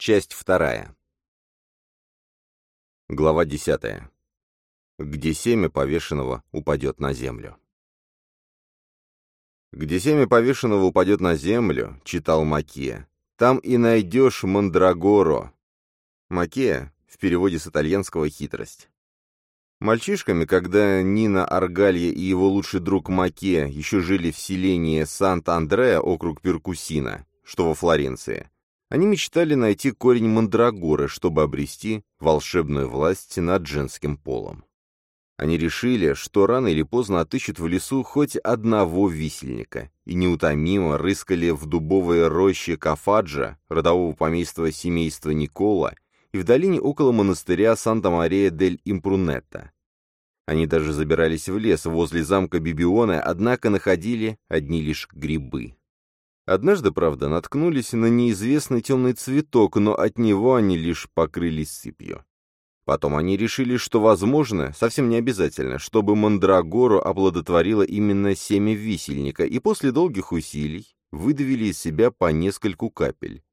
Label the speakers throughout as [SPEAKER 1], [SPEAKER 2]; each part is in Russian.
[SPEAKER 1] Часть вторая. Глава десятая. Где семя повешенного упадет на землю. «Где семя повешенного упадет на землю», — читал Макия, — «там и найдешь мандрагоро». Макия в переводе с итальянского «хитрость». Мальчишками, когда Нина Аргалья и его лучший друг Маке еще жили в селении Сант-Андреа, округ Перкусина, что во Флоренции, они мечтали найти корень мандрагоры, чтобы обрести волшебную власть над женским полом. Они решили, что рано или поздно отыщут в лесу хоть одного висельника, и неутомимо рыскали в дубовые рощи Кафаджа, родового помейства семейства Никола, и в долине около монастыря Санта-Мария-дель-Импрунетта. Они даже забирались в лес возле замка Бибиона, однако находили одни лишь грибы. Однажды, правда, наткнулись на неизвестный темный цветок, но от него они лишь покрылись сыпью. Потом они решили, что, возможно, совсем не обязательно, чтобы мандрагору оплодотворило именно семя висельника, и после долгих усилий выдавили из себя по нескольку капель.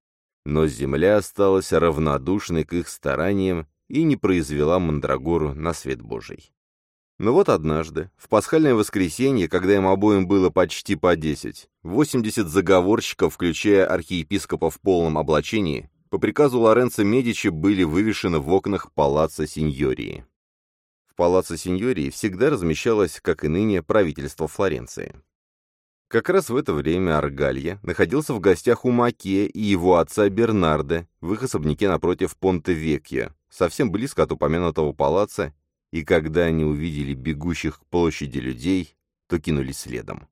[SPEAKER 1] Но земля осталась равнодушной к их стараниям и не произвела мандрагору на свет Божий. Но вот однажды, в пасхальное воскресенье, когда им обоим было почти по десять, 80 заговорщиков, включая архиепископа в полном облачении, по приказу Лоренцо Медичи были вывешены в окнах палаца Синьории. В палаце Синьории всегда размещалось, как и ныне, правительство Флоренции. Как раз в это время Аргалья находился в гостях у Маке и его отца Бернарда в их особняке напротив Понте-Векья, совсем близко от упомянутого палаца и когда они увидели бегущих к площади людей, то кинулись следом.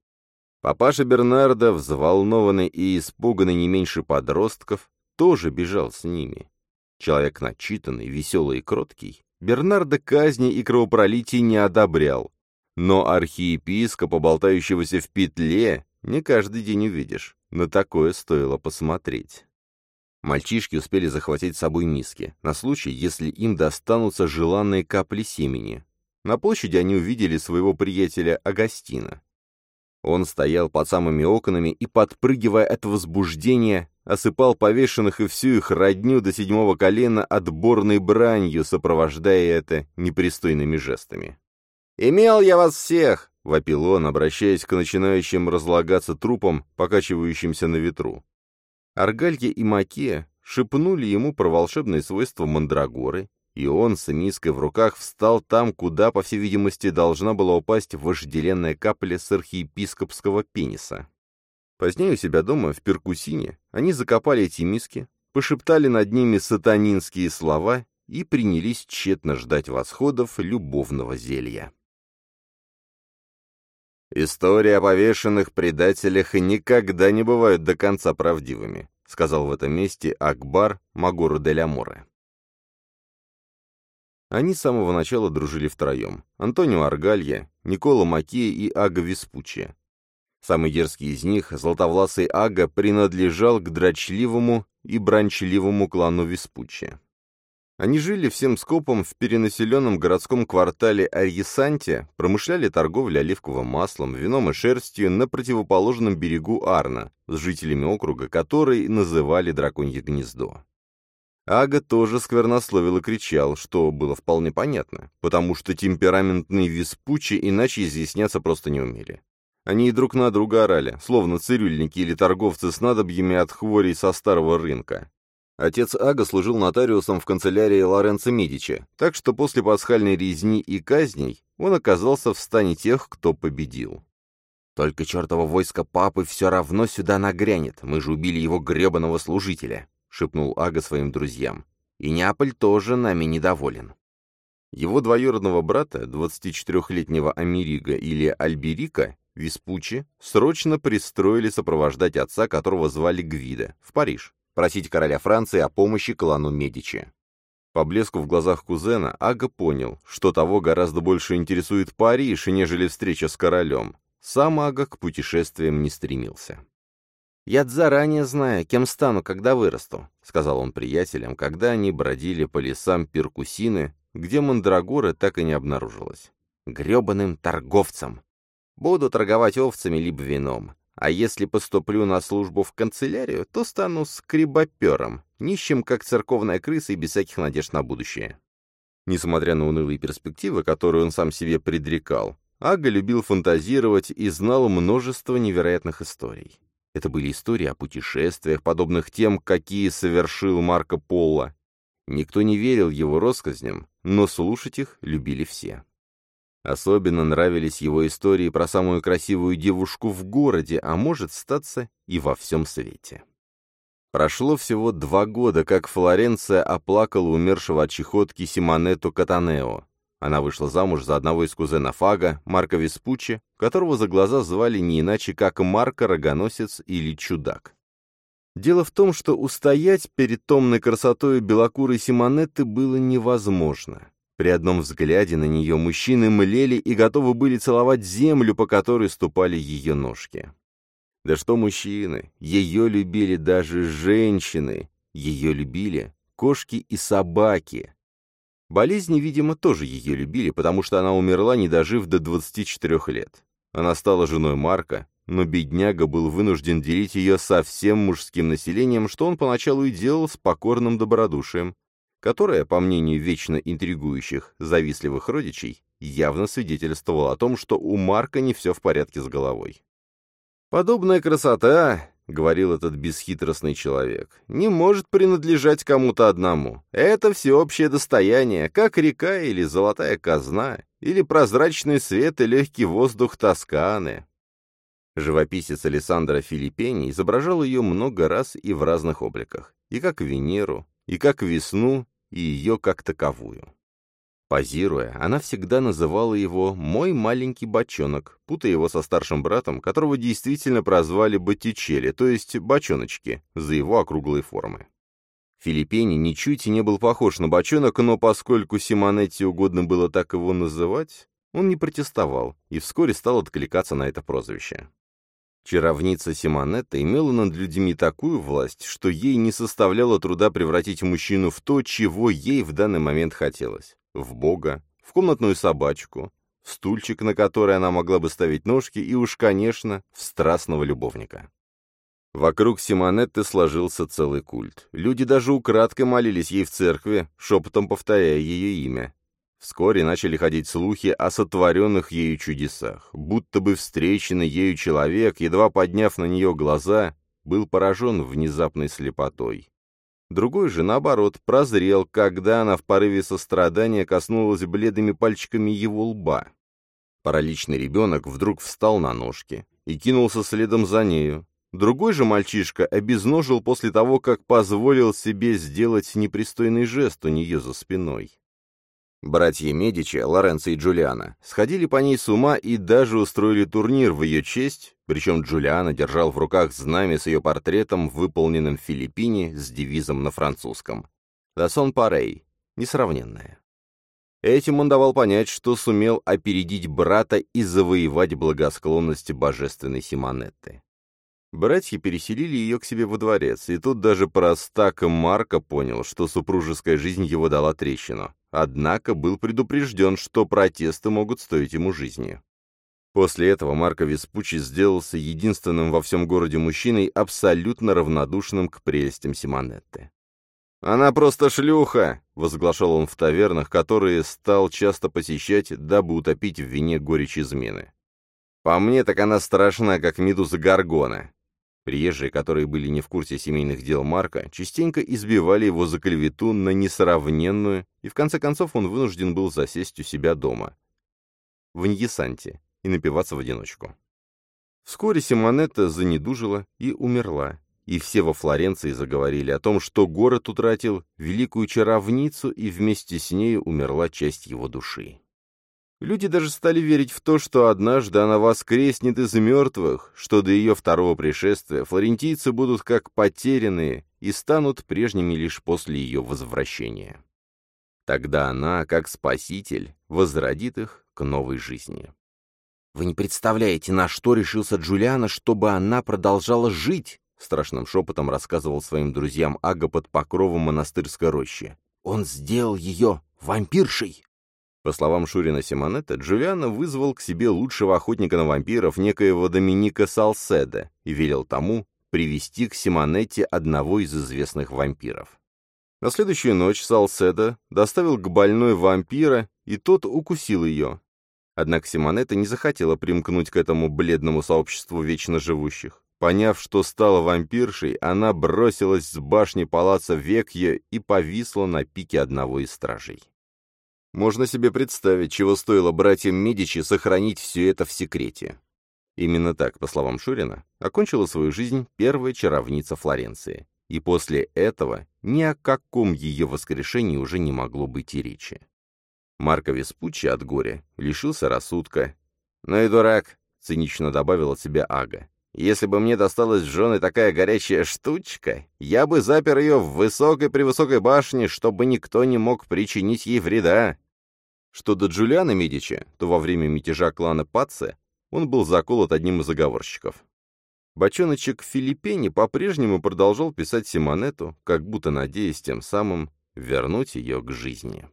[SPEAKER 1] Папаша Бернарда, взволнованный и испуганный не меньше подростков, тоже бежал с ними. Человек начитанный, веселый и кроткий, Бернарда казни и кровопролитий не одобрял, но архиепископа, болтающегося в петле, не каждый день увидишь, на такое стоило посмотреть. Мальчишки успели захватить с собой миски, на случай, если им достанутся желанные капли семени. На площади они увидели своего приятеля Агастина. Он стоял под самыми окнами и, подпрыгивая от возбуждения, осыпал повешенных и всю их родню до седьмого колена отборной бранью, сопровождая это непристойными жестами. «Имел я вас всех!» — вопил он, обращаясь к начинающим разлагаться трупам, покачивающимся на ветру. Аргалье и Маке шепнули ему про волшебные свойства мандрагоры, и он с миской в руках встал там, куда, по всей видимости, должна была упасть вожделенная капля с архиепископского пениса. Позднее у себя дома, в перкусине, они закопали эти миски, пошептали над ними сатанинские слова и принялись тщетно ждать восходов любовного зелья. «Истории о повешенных предателях никогда не бывают до конца правдивыми», сказал в этом месте Акбар Магору дель Аморе. Они с самого начала дружили втроем. Антонио Аргалья, Никола Макея и Ага Веспуччи. Самый дерзкий из них, златовласый Ага, принадлежал к дрочливому и бранчливому клану Веспуччи. Они жили всем скопом в перенаселенном городском квартале Арьесанте, промышляли торговлей оливковым маслом, вином и шерстью на противоположном берегу Арна, с жителями округа, который называли Драконье гнездо. Ага тоже сквернословил и кричал, что было вполне понятно, потому что темпераментные виспучи иначе изъясняться просто не умели. Они и друг на друга орали, словно цирюльники или торговцы с надобьями от хворей со старого рынка. Отец Ага служил нотариусом в канцелярии Лоренцо Медичи, так что после пасхальной резни и казней он оказался в стане тех, кто победил. «Только чертово войско папы все равно сюда нагрянет, мы же убили его гребаного служителя», — шепнул Ага своим друзьям. «И Неаполь тоже нами недоволен». Его двоюродного брата, 24-летнего Америга или Альберика, Веспуччи, срочно пристроили сопровождать отца, которого звали Гвида, в Париж просить короля Франции о помощи клану Медичи. По блеску в глазах кузена Ага понял, что того гораздо больше интересует Париж, нежели встреча с королем. Сам Ага к путешествиям не стремился. «Я заранее знаю, кем стану, когда вырасту», — сказал он приятелям, когда они бродили по лесам Перкусины, где мандрагоры так и не обнаружилось. «Гребаным торговцем. Буду торговать овцами либо вином, а если поступлю на службу в канцелярию, то стану скребопером, нищим, как церковная крыса и без всяких надежд на будущее. Несмотря на унылые перспективы, которые он сам себе предрекал, Ага любил фантазировать и знал множество невероятных историй. Это были истории о путешествиях, подобных тем, какие совершил Марко Поло. Никто не верил его россказням, но слушать их любили все. Особенно нравились его истории про самую красивую девушку в городе, а может статься и во всем свете. Прошло всего два года, как Флоренция оплакала умершего от чехотки Симонету Катанео. Она вышла замуж за одного из кузенов Ага, Марка Веспуччи, которого за глаза звали не иначе, как Марко Рогоносец или Чудак. Дело в том, что устоять перед томной красотой белокурой Симонетты было невозможно. При одном взгляде на нее мужчины млели и готовы были целовать землю, по которой ступали ее ножки. Да что мужчины, ее любили даже женщины, ее любили кошки и собаки. Болезни, видимо, тоже ее любили, потому что она умерла, не дожив до 24 лет. Она стала женой Марка, но бедняга был вынужден делить ее со всем мужским населением, что он поначалу и делал с покорным добродушием, которая, по мнению вечно интригующих, завистливых родичей, явно свидетельствовала о том, что у Марка не все в порядке с головой. «Подобная красота, — говорил этот бесхитростный человек, — не может принадлежать кому-то одному. Это всеобщее достояние, как река или золотая казна, или прозрачный свет и легкий воздух Тосканы. Живописец Александра Филиппени изображал ее много раз и в разных обликах, и как Венеру, и как весну, и ее как таковую. Позируя, она всегда называла его «мой маленький бочонок», путая его со старшим братом, которого действительно прозвали Боттичелли, то есть «бочоночки», за его округлые формы. Филиппини ничуть не был похож на бочонок, но поскольку Симонетти угодно было так его называть, он не протестовал и вскоре стал откликаться на это прозвище. Чаровница Симонетта имела над людьми такую власть, что ей не составляло труда превратить мужчину в то, чего ей в данный момент хотелось. В бога, в комнатную собачку, в стульчик, на который она могла бы ставить ножки, и уж, конечно, в страстного любовника. Вокруг Симонетты сложился целый культ. Люди даже украдкой молились ей в церкви, шепотом повторяя ее имя. Вскоре начали ходить слухи о сотворенных ею чудесах, будто бы встреченный ею человек, едва подняв на нее глаза, был поражен внезапной слепотой. Другой же, наоборот, прозрел, когда она в порыве сострадания коснулась бледными пальчиками его лба. Параличный ребенок вдруг встал на ножки и кинулся следом за нею. Другой же мальчишка обезножил после того, как позволил себе сделать непристойный жест у нее за спиной. Братья Медичи, Лоренцо и Джулиана, сходили по ней с ума и даже устроили турнир в ее честь, причем Джулиана держал в руках знамя с ее портретом, выполненным в Филиппине с девизом на французском. «La son pareil» — несравненная. Этим он давал понять, что сумел опередить брата и завоевать благосклонность божественной Симонетты. Братья переселили ее к себе во дворец, и тут даже простак Марка понял, что супружеская жизнь его дала трещину, однако был предупрежден, что протесты могут стоить ему жизни. После этого Марко Веспуччи сделался единственным во всем городе мужчиной, абсолютно равнодушным к прелестям Симонетты. «Она просто шлюха!» — возглашал он в тавернах, которые стал часто посещать, дабы утопить в вине горечь измены. «По мне, так она страшна, как медуза Гаргона. Приезжие, которые были не в курсе семейных дел Марка, частенько избивали его за клевету на несравненную, и в конце концов он вынужден был засесть у себя дома. В Ньесанте и напиваться в одиночку. Вскоре Симонетта занедужила и умерла, и все во Флоренции заговорили о том, что город утратил великую чаровницу, и вместе с ней умерла часть его души. Люди даже стали верить в то, что однажды она воскреснет из мертвых, что до ее второго пришествия флорентийцы будут как потерянные и станут прежними лишь после ее возвращения. Тогда она, как спаситель, возродит их к новой жизни. «Вы не представляете, на что решился Джулиана, чтобы она продолжала жить!» Страшным шепотом рассказывал своим друзьям Ага под покровом монастырской рощи. «Он сделал ее вампиршей!» По словам Шурина Симонета, Джулиано вызвал к себе лучшего охотника на вампиров, некоего Доминика Салседа, и велел тому привести к Симонетте одного из известных вампиров. На следующую ночь Салседа доставил к больной вампира, и тот укусил ее. Однако Симонетта не захотела примкнуть к этому бледному сообществу вечно живущих. Поняв, что стала вампиршей, она бросилась с башни палаца Векья и повисла на пике одного из стражей. Можно себе представить, чего стоило братьям Медичи сохранить все это в секрете. Именно так, по словам Шурина, окончила свою жизнь первая чаровница Флоренции. И после этого ни о каком ее воскрешении уже не могло быть и речи. Марко Веспуччи от горя лишился рассудка. «Ну и дурак», — цинично добавил от себя Ага. «Если бы мне досталась в жены такая горячая штучка, я бы запер ее в высокой-превысокой башне, чтобы никто не мог причинить ей вреда». Что до Джулиана Медичи, то во время мятежа клана Патце он был заколот одним из заговорщиков. Бочоночек Филиппини по-прежнему продолжал писать Симонету, как будто надеясь тем самым вернуть ее к жизни.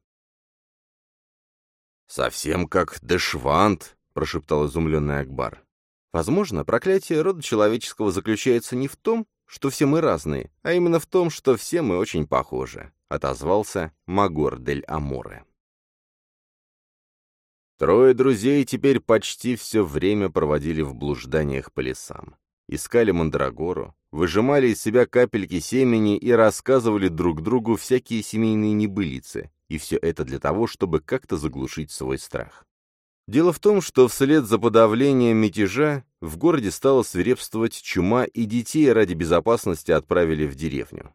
[SPEAKER 1] «Совсем как Дешвант», — прошептал изумленный Акбар. «Возможно, проклятие рода человеческого заключается не в том, что все мы разные, а именно в том, что все мы очень похожи», — отозвался Магор дель Аморе. Трое друзей теперь почти все время проводили в блужданиях по лесам. Искали мандрагору, выжимали из себя капельки семени и рассказывали друг другу всякие семейные небылицы, и все это для того, чтобы как-то заглушить свой страх. Дело в том, что вслед за подавлением мятежа в городе стала свирепствовать чума, и детей ради безопасности отправили в деревню.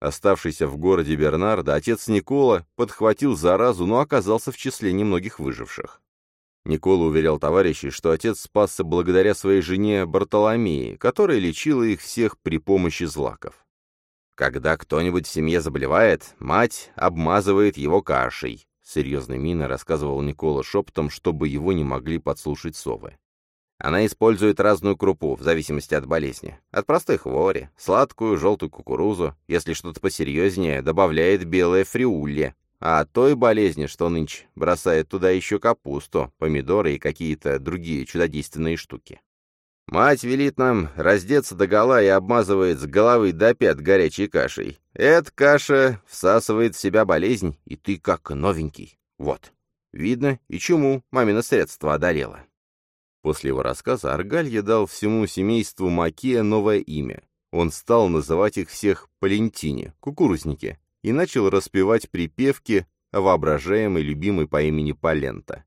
[SPEAKER 1] Оставшийся в городе Бернарда, отец Никола подхватил заразу, но оказался в числе немногих выживших. Никола уверял товарищей, что отец спасся благодаря своей жене Бартоломеи, которая лечила их всех при помощи злаков. «Когда кто-нибудь в семье заболевает, мать обмазывает его кашей», — серьезной миной рассказывал Никола шепотом, чтобы его не могли подслушать совы. Она использует разную крупу, в зависимости от болезни. От простой хвори, сладкую, желтую кукурузу, если что-то посерьезнее, добавляет белое фриуле, а той болезни, что нынче бросает туда еще капусту, помидоры и какие-то другие чудодейственные штуки. Мать велит нам раздеться догола и обмазывает с головы до пят горячей кашей. Эта каша всасывает в себя болезнь, и ты как новенький. Вот. Видно, и чему мамино средство одолело. После его рассказа Аргалья дал всему семейству Макия новое имя. Он стал называть их всех Палентини, кукурузники, и начал распевать припевки о воображаемой любимой по имени Палента.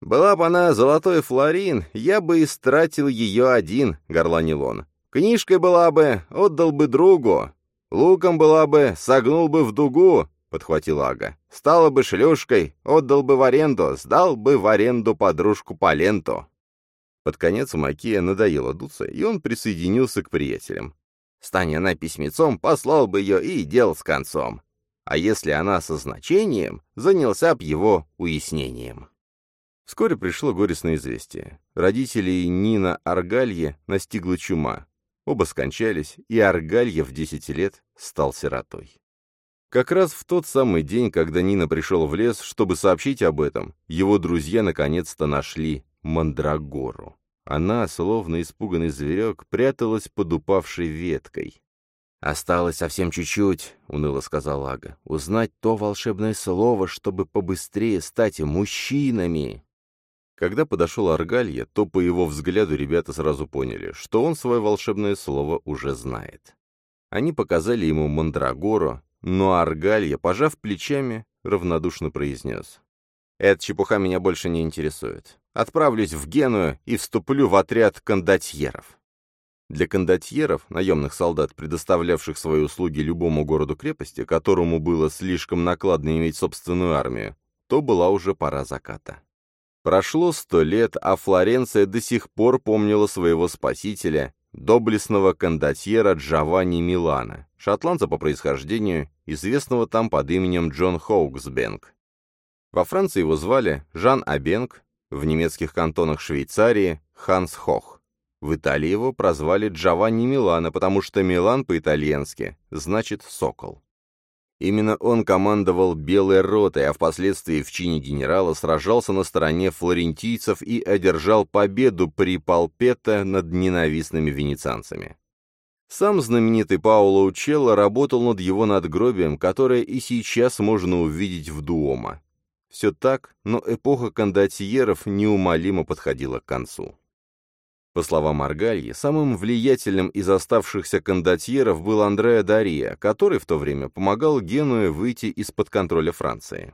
[SPEAKER 1] «Была бы она золотой флорин, я бы истратил ее один», — горланил он. «Книжкой была бы, отдал бы другу. Луком была бы, согнул бы в дугу», — подхватил Ага. «Стала бы шлюшкой, отдал бы в аренду, сдал бы в аренду подружку Паленту». Под конец Макия надоело дуться, и он присоединился к приятелям. Стань она письмецом, послал бы ее и дел с концом. А если она со значением, занялся б его уяснением. Вскоре пришло горестное известие. Родителей Нина Аргалье настигла чума. Оба скончались, и Аргалье в 10 лет стал сиротой. Как раз в тот самый день, когда Нина пришел в лес, чтобы сообщить об этом, его друзья наконец-то нашли Мандрагору. Она, словно испуганный зверек, пряталась под упавшей веткой. «Осталось совсем чуть-чуть», — уныло сказал Ага, — «узнать то волшебное слово, чтобы побыстрее стать мужчинами». Когда подошел Аргалья, то по его взгляду ребята сразу поняли, что он свое волшебное слово уже знает. Они показали ему Мандрагору, но Аргалья, пожав плечами, равнодушно произнес. «Эта чепуха меня больше не интересует. Отправлюсь в Геную и вступлю в отряд кондотьеров. Для кондотьеров, наемных солдат, предоставлявших свои услуги любому городу-крепости, которому было слишком накладно иметь собственную армию, то была уже пора заката. Прошло сто лет, а Флоренция до сих пор помнила своего спасителя, доблестного кондотьера Джованни Милана, шотландца по происхождению, известного там под именем Джон Хоуксбенк. Во Франции его звали Жан Абенг, в немецких кантонах Швейцарии – Ханс Хох. В Италии его прозвали Джованни Милана, потому что Милан по-итальянски значит «сокол». Именно он командовал Белой ротой, а впоследствии в чине генерала сражался на стороне флорентийцев и одержал победу при Палпетто над ненавистными венецианцами. Сам знаменитый Пауло Учелло работал над его надгробием, которое и сейчас можно увидеть в Дуомо. Все так, но эпоха кондотьеров неумолимо подходила к концу. По словам Аргальи, самым влиятельным из оставшихся кондотьеров был Андреа Дария, который в то время помогал Генуе выйти из-под контроля Франции.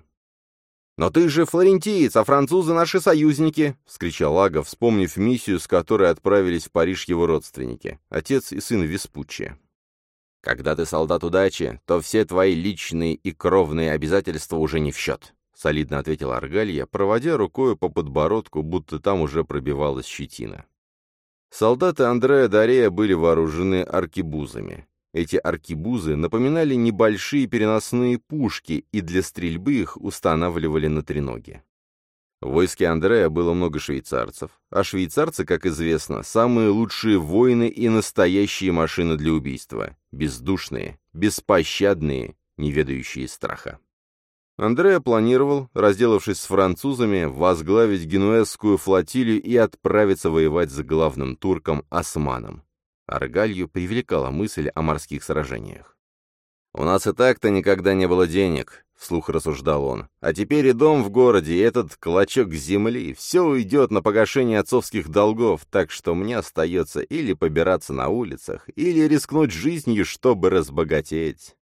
[SPEAKER 1] «Но ты же флорентиец, а французы наши союзники!» — вскричал Ага, вспомнив миссию, с которой отправились в Париж его родственники, отец и сын Веспуччи. «Когда ты солдат удачи, то все твои личные и кровные обязательства уже не в счет», — солидно ответил Аргалья, проводя рукой по подбородку, будто там уже пробивалась щетина. Солдаты Андрея Дарея были вооружены аркебузами. Эти аркебузы напоминали небольшие переносные пушки, и для стрельбы их устанавливали на треноге. В войске Андрея было много швейцарцев, а швейцарцы, как известно, самые лучшие воины и настоящие машины для убийства, бездушные, беспощадные, не ведающие страха. Андреа планировал, разделавшись с французами, возглавить генуэзскую флотилию и отправиться воевать с главным турком Османом. Аргалью привлекала мысль о морских сражениях. «У нас и так-то никогда не было денег», — вслух рассуждал он. «А теперь и дом в городе, и этот клочок земли, все уйдет на погашение отцовских долгов, так что мне остается или побираться на улицах, или рискнуть жизнью, чтобы разбогатеть».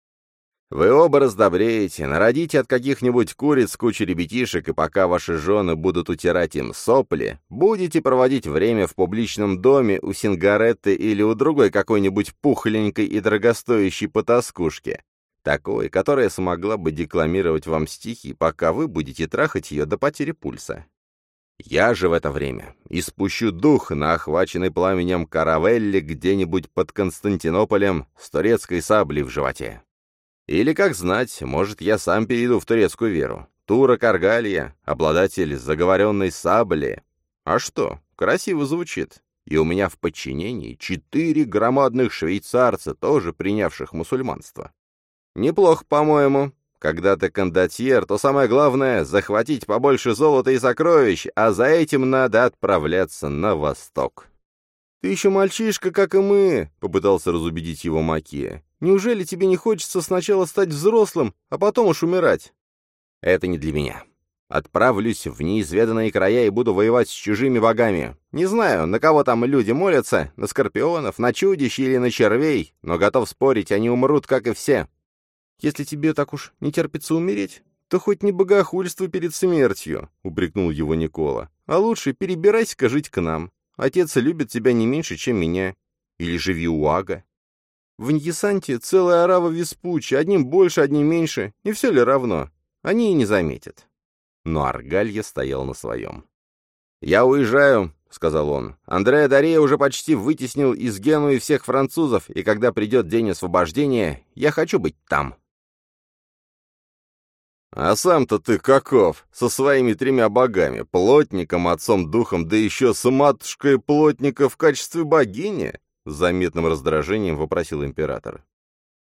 [SPEAKER 1] Вы оба раздобреете, народите от каких-нибудь куриц кучу ребятишек, и пока ваши жены будут утирать им сопли, будете проводить время в публичном доме у Сингаретты или у другой какой-нибудь пухленькой и дорогостоящей потаскушки, такой, которая смогла бы декламировать вам стихи, пока вы будете трахать ее до потери пульса. Я же в это время испущу дух на охваченный пламенем каравелле где-нибудь под Константинополем с турецкой саблей в животе. Или, как знать, может, я сам перейду в турецкую веру. Тура Каргалия, обладатель заговоренной сабли. А что, красиво звучит. И у меня в подчинении четыре громадных швейцарца, тоже принявших мусульманство. Неплохо, по-моему. Когда ты кондотьер, то самое главное — захватить побольше золота и сокровищ, а за этим надо отправляться на восток. «Ты еще мальчишка, как и мы», — попытался разубедить его Макия. Неужели тебе не хочется сначала стать взрослым, а потом уж умирать? Это не для меня. Отправлюсь в неизведанные края и буду воевать с чужими богами. Не знаю, на кого там люди молятся, на скорпионов, на чудищ или на червей, но готов спорить, они умрут, как и все. Если тебе так уж не терпится умереть, то хоть не богохульство перед смертью, — упрекнул его Никола. А лучше перебирайся-ка жить к нам. Отец любит тебя не меньше, чем меня. Или живи у Ага. В Ньесанте целая орава веспучи, одним больше, одним меньше, и все ли равно? Они и не заметят. Но Аргалья стоял на своем. «Я уезжаю», — сказал он. «Андреа Дарея уже почти вытеснил из Генуи всех французов, и когда придет день освобождения, я хочу быть там». «А сам-то ты каков? Со своими тремя богами, плотником, отцом-духом, да еще с матушкой плотника в качестве богини?» — с заметным раздражением вопросил император.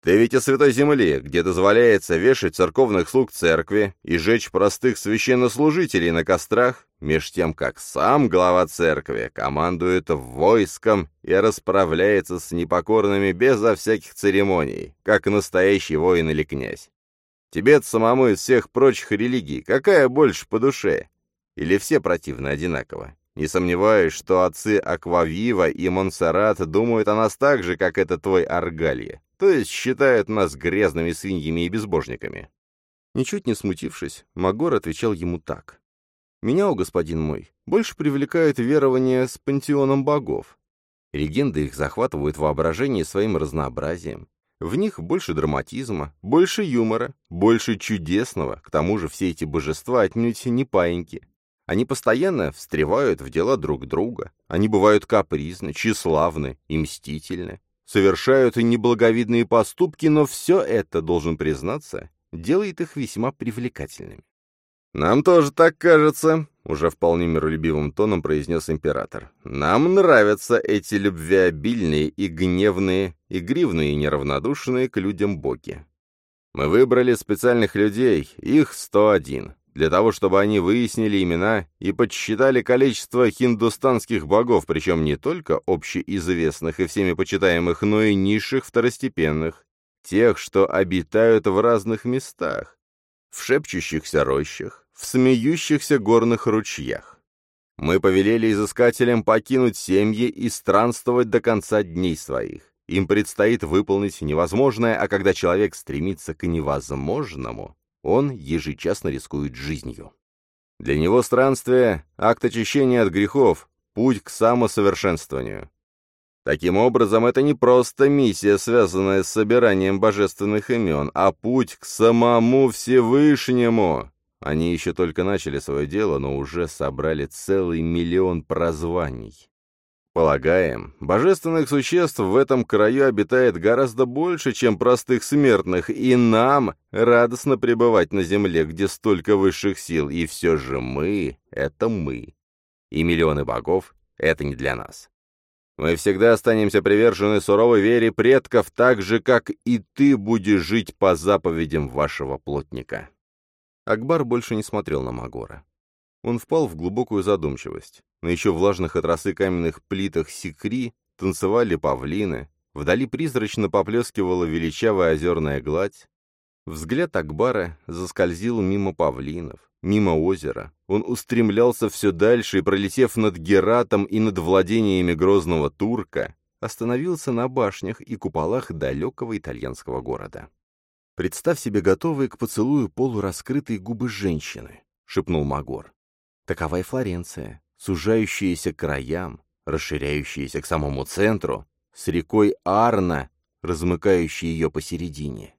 [SPEAKER 1] «Ты ведь о Святой Земле, где дозволяется вешать церковных слуг церкви и жечь простых священнослужителей на кострах, меж тем как сам глава церкви командует войском и расправляется с непокорными безо всяких церемоний, как настоящий воин или князь. тебе самому из всех прочих религий какая больше по душе? Или все противны одинаково? Не сомневаюсь, что отцы Аквавива и Монсеррат думают о нас так же, как это твой Аргалье, то есть считают нас грязными свиньями и безбожниками». Ничуть не смутившись, Магор отвечал ему так. «Меня, о господин мой, больше привлекает верование с пантеоном богов. Легенды их захватывают воображение своим разнообразием. В них больше драматизма, больше юмора, больше чудесного, к тому же все эти божества отнюдь не паиньки, они постоянно встревают в дела друг друга. Они бывают капризны, тщеславны и мстительны. Совершают неблаговидные поступки, но все это, должен признаться, делает их весьма привлекательными. «Нам тоже так кажется», — уже вполне миролюбивым тоном произнес император. «Нам нравятся эти любвеобильные и гневные, игривные и неравнодушные к людям боги. Мы выбрали специальных людей, их 101, для того, чтобы они выяснили имена и подсчитали количество хиндустанских богов, причем не только общеизвестных и всеми почитаемых, но и низших второстепенных, тех, что обитают в разных местах, в шепчущихся рощах, в смеющихся горных ручьях. Мы повелели изыскателям покинуть семьи и странствовать до конца дней своих. Им предстоит выполнить невозможное, а когда человек стремится к невозможному, он ежечасно рискует жизнью. Для него странствие — акт очищения от грехов, путь к самосовершенствованию. Таким образом, это не просто миссия, связанная с собиранием божественных имен, а путь к самому Всевышнему. Они еще только начали свое дело, но уже собрали целый миллион прозваний. Полагаем, божественных существ в этом краю обитает гораздо больше, чем простых смертных, и нам радостно пребывать на земле, где столько высших сил, и все же мы — это мы. И миллионы богов — это не для нас. Мы всегда останемся привержены суровой вере предков, так же, как и ты будешь жить по заповедям вашего плотника. Акбар больше не смотрел на Магора. Он впал в глубокую задумчивость. На еще влажных от росы каменных плитах секри танцевали павлины, вдали призрачно поплескивала величавая озерная гладь. Взгляд Акбара заскользил мимо павлинов, мимо озера. Он устремлялся все дальше и, пролетев над Гератом и над владениями грозного турка, остановился на башнях и куполах далекого итальянского города. «Представь себе готовые к поцелую полураскрытые губы женщины», — шепнул Магор. Такова и Флоренция, сужающаяся к краям, расширяющаяся к самому центру, с рекой Арна, размыкающей ее посередине.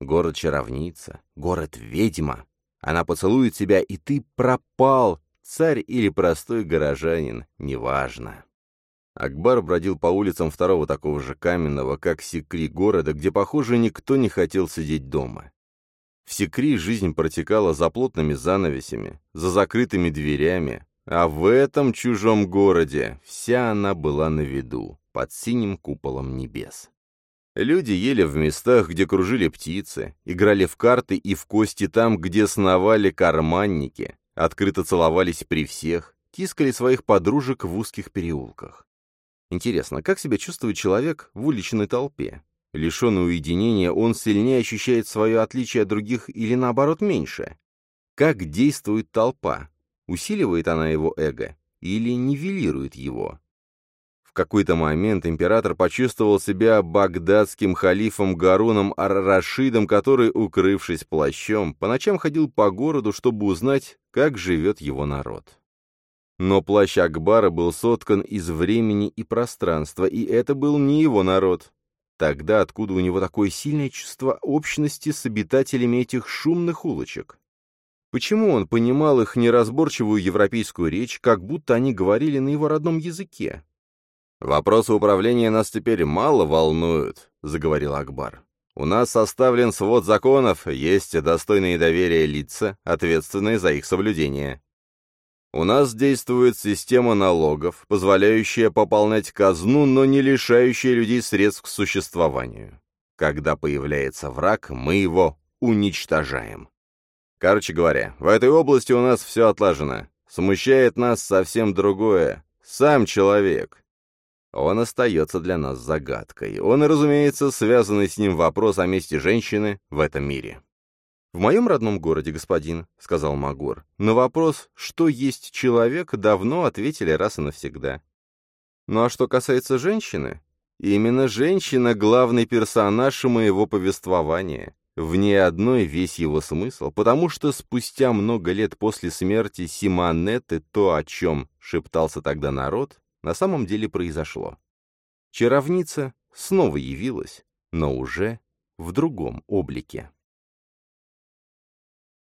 [SPEAKER 1] Город-чаровница, город-ведьма. Она поцелует тебя, и ты пропал, царь или простой горожанин, неважно. Акбар бродил по улицам второго такого же каменного, как Секри города, где, похоже, никто не хотел сидеть дома. В Секри жизнь протекала за плотными занавесями, за закрытыми дверями, а в этом чужом городе вся она была на виду, под синим куполом небес. Люди ели в местах, где кружили птицы, играли в карты и в кости там, где сновали карманники, открыто целовались при всех, тискали своих подружек в узких переулках. Интересно, как себя чувствует человек в уличной толпе? Лишенный уединения, он сильнее ощущает свое отличие от других или, наоборот, меньше. Как действует толпа? Усиливает она его эго или нивелирует его? В какой-то момент император почувствовал себя багдадским халифом Гаруном Ар-Рашидом, который, укрывшись плащом, по ночам ходил по городу, чтобы узнать, как живет его народ. Но плащ Акбара был соткан из времени и пространства, и это был не его народ. Тогда откуда у него такое сильное чувство общности с обитателями этих шумных улочек? Почему он понимал их неразборчивую европейскую речь, как будто они говорили на его родном языке? «Вопросы управления нас теперь мало волнуют», — заговорил Акбар. «У нас составлен свод законов, есть достойные доверия лица, ответственные за их соблюдение. У нас действует система налогов, позволяющая пополнять казну, но не лишающая людей средств к существованию. Когда появляется враг, мы его уничтожаем. Короче говоря, в этой области у нас все отлажено. Смущает нас совсем другое. Сам человек. Он остается для нас загадкой. Он, разумеется, связанный с ним вопрос о месте женщины в этом мире. «В моем родном городе, господин», — сказал Магор, — «на вопрос, что есть человек, давно ответили раз и навсегда». Ну а что касается женщины, именно женщина — главный персонаж моего повествования. В ней одной весь его смысл, потому что спустя много лет после смерти Симонеты то, о чем шептался тогда народ, на самом деле произошло. Чаровница снова явилась, но уже в другом облике.